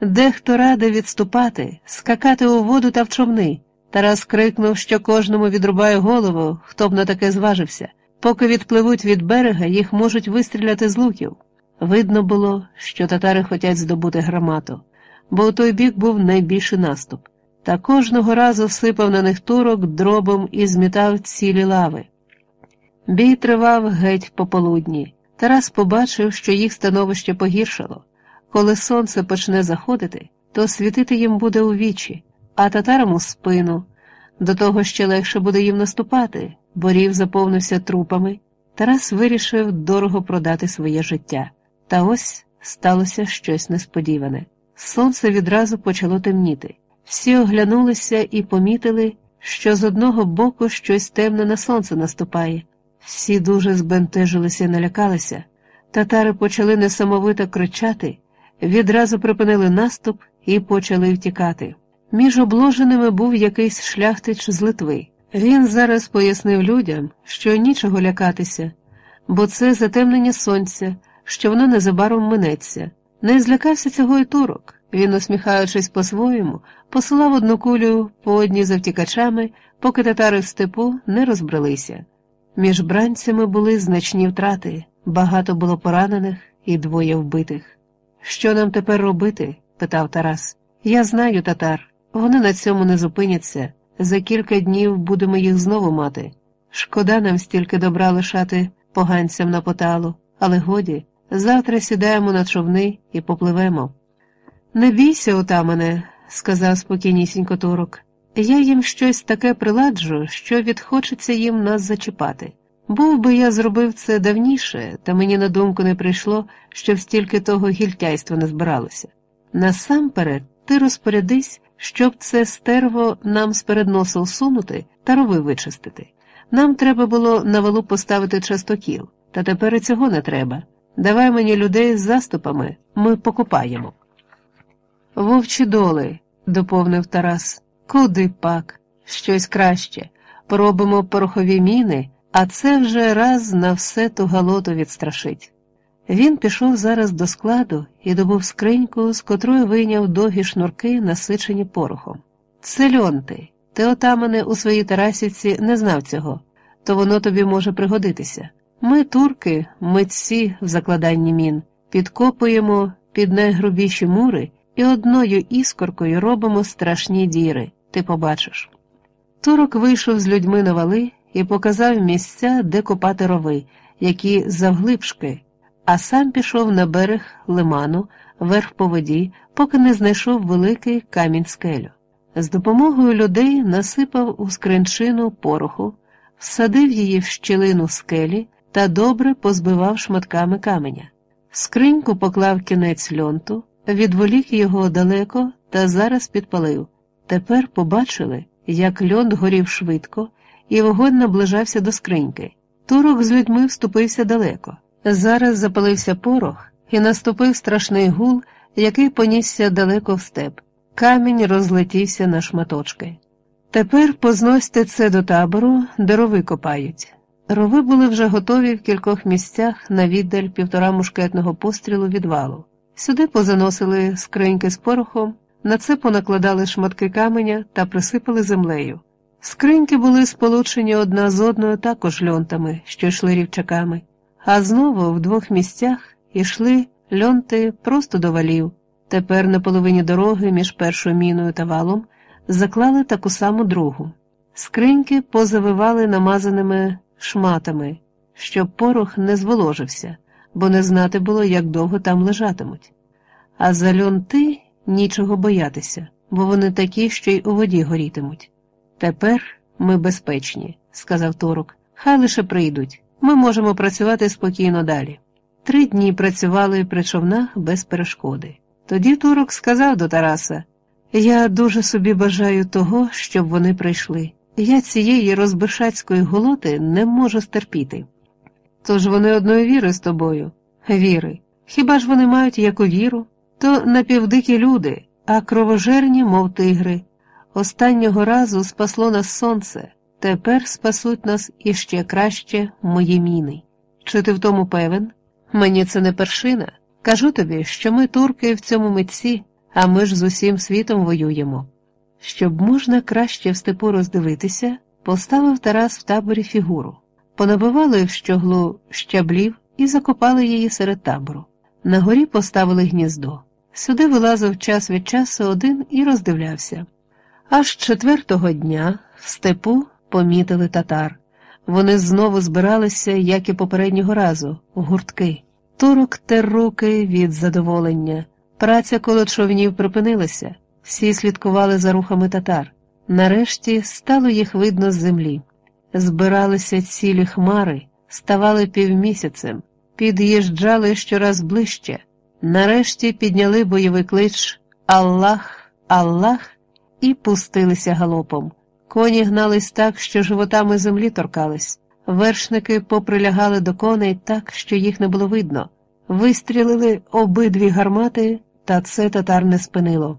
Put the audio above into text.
Дехто радий відступати, скакати у воду та в човни. Тарас крикнув, що кожному відрубає голову, хто б на таке зважився. Поки відпливуть від берега, їх можуть вистріляти з луків. Видно було, що татари хотять здобути громату, бо у той бік був найбільший наступ, та кожного разу всипав на них турок дробом і змітав цілі лави. Бій тривав геть пополудні. Тарас побачив, що їх становище погіршало. Коли сонце почне заходити, то світити їм буде у вічі, а татарам у спину. До того ще легше буде їм наступати, бо рів заповнився трупами. Тарас вирішив дорого продати своє життя. Та ось сталося щось несподіване. Сонце відразу почало темніти. Всі оглянулися і помітили, що з одного боку щось темне на сонце наступає. Всі дуже збентежилися і налякалися. Татари почали несамовито кричати, відразу припинили наступ і почали втікати. Між обложеними був якийсь шляхтич з Литви. Він зараз пояснив людям, що нічого лякатися, бо це затемнення сонця, що воно незабаром минеться. Не злякався цього й турок. Він, усміхаючись по-своєму, посилав одну кулю по одній за втікачами, поки татари в степу не розбралися. Між бранцями були значні втрати, багато було поранених і двоє вбитих. Що нам тепер робити? питав Тарас. Я знаю татар, вони на цьому не зупиняться. За кілька днів будемо їх знову мати. Шкода нам стільки добра лишати поганцям на поталу, але годі, завтра сідаємо на човни і попливемо. Не бійся, отамане, сказав спокійнісінько турок. Я їм щось таке приладжу, що відхочеться їм нас зачіпати. Був би я зробив це давніше, та мені на думку не прийшло, щоб стільки того гільтяйства не збиралося. Насамперед, ти розпорядись, щоб це стерво нам з перед носа усунути та рови вичистити. Нам треба було на валу поставити частокіл, та тепер і цього не треба. Давай мені людей з заступами, ми покупаємо. Вовчі доли, доповнив Тарас. Куди пак? Щось краще. Поробимо порохові міни, а це вже раз на все ту галоту відстрашить. Він пішов зараз до складу і добув скриньку, з котрої вийняв довгі шнурки, насичені порохом. Це льонти. Ти, отамане, у своїй Тарасівці не знав цього, то воно тобі може пригодитися. Ми, турки, митці в закладанні мін, підкопуємо під найгрубіші мури і одною іскоркою робимо страшні діри, ти побачиш. Турок вийшов з людьми на вали і показав місця, де копати рови, які завглибшки, а сам пішов на берег лиману, вверх по воді, поки не знайшов великий камінь скелю. З допомогою людей насипав у скринчину пороху, всадив її в щілину скелі та добре позбивав шматками каменя. Скриньку поклав кінець льонту, відволік його далеко та зараз підпалив. Тепер побачили, як льон горів швидко, і вогонь наближався до скриньки. Турок з людьми вступився далеко. Зараз запалився порох і наступив страшний гул, який понісся далеко в степ. Камінь розлетівся на шматочки. Тепер позносьте це до табору, де рови копають. Рови були вже готові в кількох місцях на віддаль півтора мушкетного пострілу від валу. Сюди позаносили скриньки з порохом, на це понакладали шматки каменя та присипали землею. Скриньки були сполучені одна з одною також льонтами, що йшли рівчаками, а знову в двох місцях йшли льонти просто до валів. Тепер на половині дороги між першою міною та валом заклали таку саму другу. Скриньки позавивали намазаними шматами, щоб порох не зволожився, бо не знати було, як довго там лежатимуть. А за льонти нічого боятися, бо вони такі, що й у воді горітимуть. Тепер ми безпечні, сказав Торок. Хай лише прийдуть. Ми можемо працювати спокійно далі. Три дні працювали при човнах без перешкоди. Тоді Турок сказав до Тараса Я дуже собі бажаю того, щоб вони прийшли. Я цієї розбишацької голоти не можу стерпіти. Тож вони одної віри з тобою, віри. Хіба ж вони мають яку віру? То напівдикі люди, а кровожерні, мов тигри. Останнього разу спасло нас сонце, тепер спасуть нас іще краще мої міни. Чи ти в тому певен? Мені це не першина. Кажу тобі, що ми, турки, в цьому митці, а ми ж з усім світом воюємо. Щоб можна краще в степу роздивитися, поставив Тарас в таборі фігуру, понабивали в щоглу щаблів і закопали її серед табору. На горі поставили гніздо. Сюди вилазив час від часу один і роздивлявся. Аж четвертого дня в степу помітили татар. Вони знову збиралися, як і попереднього разу, у гуртки. Турок тер руки від задоволення. Праця коло човнів припинилася, всі слідкували за рухами татар. Нарешті стало їх видно з землі. Збиралися цілі хмари, ставали півмісяцем, під'їжджали щораз ближче. Нарешті підняли бойовий клич Аллах, Аллах і пустилися галопом. Коні гнались так, що животами землі торкались. Вершники поприлягали до коней так, що їх не було видно. Вистрілили обидві гармати, та це татар не спинило.